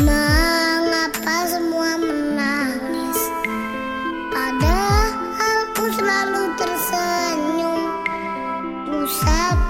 Mengapa semua menangis? Padahal aku selalu tersenyum. Usap